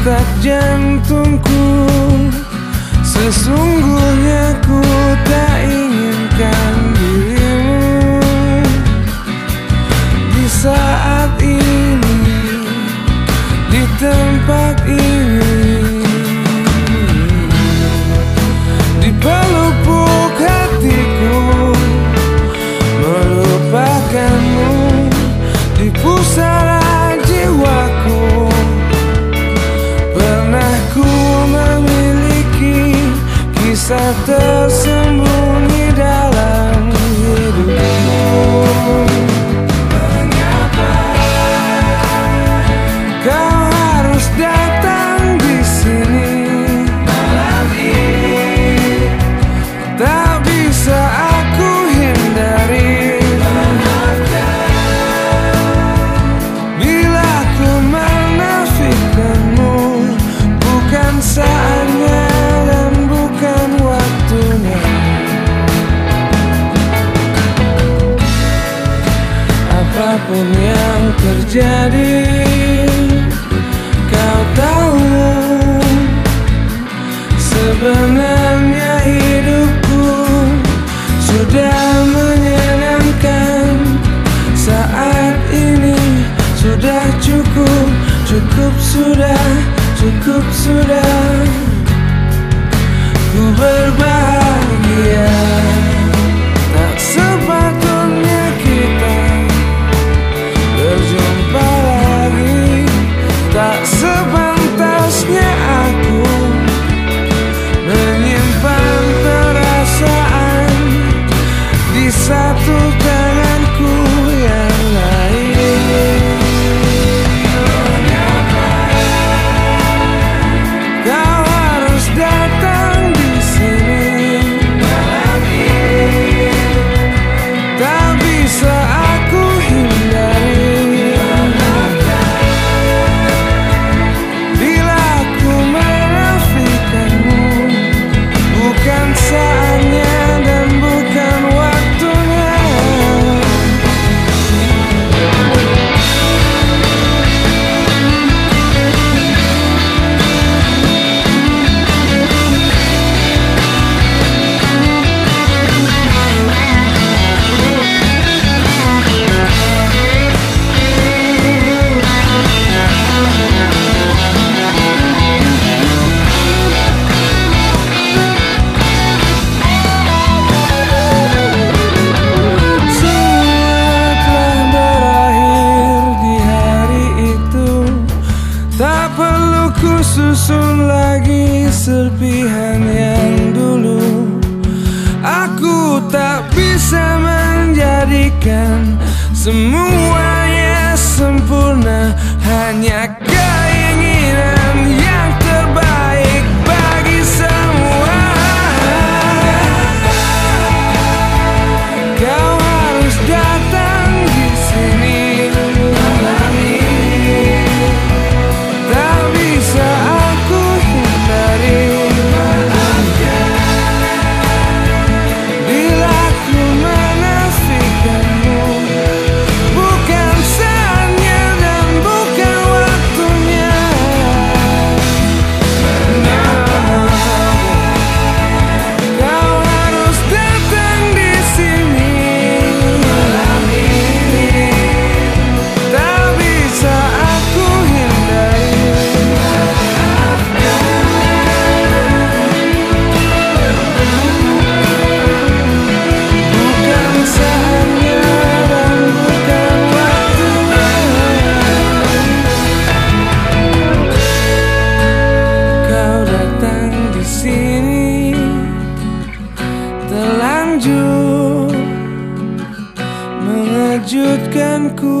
detak jantung até sempre. apa pun yang terjadi Kau tahu Sebenarnya hidupku Sudah menyenangkan. Saat ini sudah cukup Cukup sudah, cukup sudah. Ku berbahagia. susun lagi serpihan yang dulu. Aku tak bisa menjadikan semuanya sempurna Hanya kau menakjutkanku